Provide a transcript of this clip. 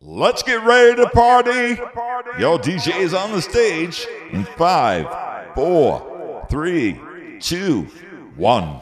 Let's get ready to party. Yo, DJ is on the stage in five, four, three, two, one.